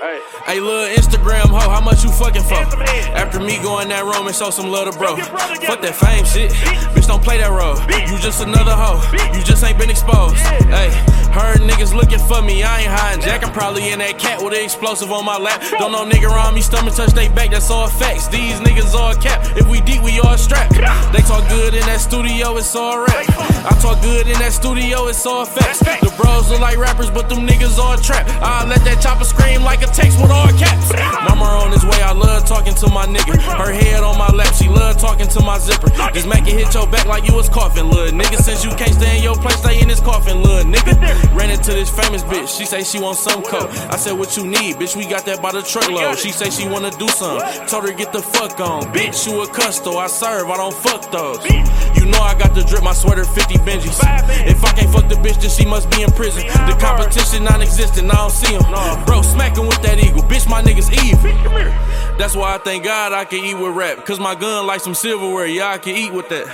Hey, little Instagram hoe, how much you fucking for? After me go in that room and show some love to bro. Fuck that fame shit. Bitch, don't play that role. You just another hoe. You just ain't been exposed. Hey, heard niggas looking for me. I ain't hiding Jack. I'm probably in that cat with an explosive on my lap. Don't know nigga around me, stomach touch they back. That's all facts. These niggas all cap. Strapped. They talk good in that studio, it's all rap. I talk good in that studio, it's all facts. The bros look like rappers, but them niggas all trap. I let that chopper scream like a text with all caps. Mama on his way, I love talking to my nigga. Her head on my lap, she love talking to my zipper. Just make it hit your back like you was coughing, little nigga. Since you can't stay in your place, stay in this coffin, little nigga. Ran into this famous bitch, she say she want some coke. I said, What you need, bitch? We got that by the truckload. She say she wanna do some. Told her get the fuck on, bitch. You a custo, I serve, I don't fuck those. You know I got the drip, my sweater 50 Benjis. If I can't fuck the bitch, then she must be in prison. The competition non-existent, I don't see him. Bro, smacking with that eagle, bitch, my niggas evil. That's why I thank God I can eat with rap. Cause my gun like some silverware, yeah, I can eat with that.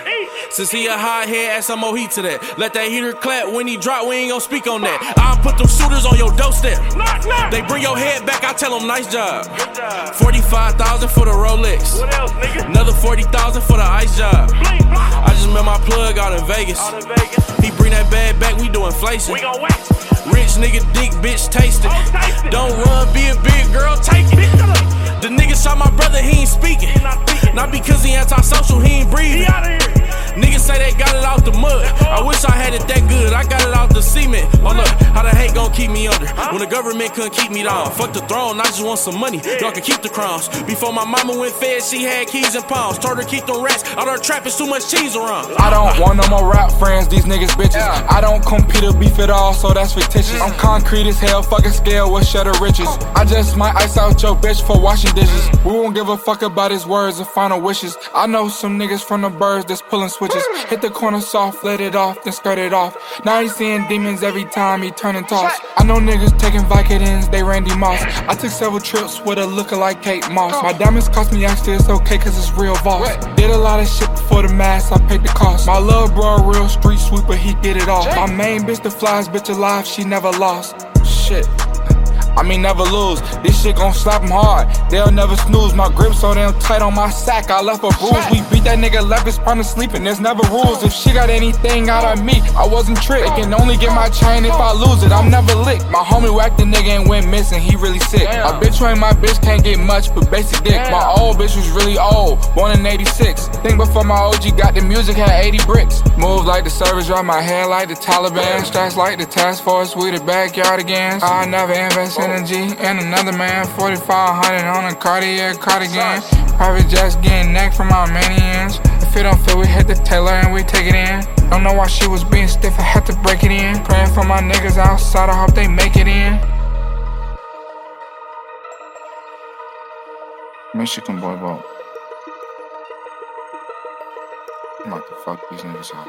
Since he a hot head, add some more heat to that. Let that heater clap when he drop, we ain't gon' speak on that. I'll put them shooters on your doorstep. They bring your head back, I tell them nice job. 45,000 for the Rolex. What else, nigga? Another 40,000 for the ice job. I just met my plug out in Vegas. Out in Vegas. He bring that bag back, we do inflation. We gon' wait. Rich nigga dick, bitch, taste it. Oh, taste it. Don't run, be a big girl, take out the mud. I wish I had it that good. I got it out the cement. Oh, Hold up, how the hate gon' keep me under? When the government couldn't keep me down. Fuck the throne, I just want some money. Y'all can keep the crowns. Before my mama went fed, she had keys and pounds. Told her keep them rats out her trap, it's too much cheese around. I don't want no more rap friends, these niggas bitches. I don't compete or beef at all, so that's fictitious. Mm. I'm concrete as hell, fucking scale with shutter riches. I just might ice out your bitch for washing dishes. We won't give a fuck about his words or final wishes. I know some niggas from the birds that's pulling switches. Mm. Hit the corner soft, let it off, then skirt it off. Now he's seeing demons every time he turn and toss. I know niggas taking Vicodins, they Randy Moss. I took several trips with a lookalike Kate Moss. My diamonds cost me extra, it's okay cause it's real boss. Did a lot of shit before the mask, I paid the cost. My love bro, a real street sweeper, he get it off. My main bitch, the flies bitch alive, she never lost. Shit. I mean, never lose. This shit gon' slap him hard. They'll never snooze. My grip so damn tight on my sack. I left a bruise. We beat that nigga left his partner sleeping. There's never rules. If she got anything out of me, I wasn't tricked. They can only get my chain if I lose it. I'm never licked. My homie whacked the nigga and went missing. He really sick. My bitch ain't my bitch can't get much but basic dick. My old bitch was really old, born in 86. Think before my OG got the music, had 80 bricks. Move like the service, drop my hair like the Taliban. Strikes like the task force, we the backyard again. I never invest energy in another man. 4500 on a Cartier cardigan. Private jets getting neck from Armenians. If it don't fit, we hit the tailor and we take it in. Don't know why she was being stiff, I had to break it in. Praying for my niggas outside, I hope they make it in. Michigan boy vote. I'm about to fuck these niggas up.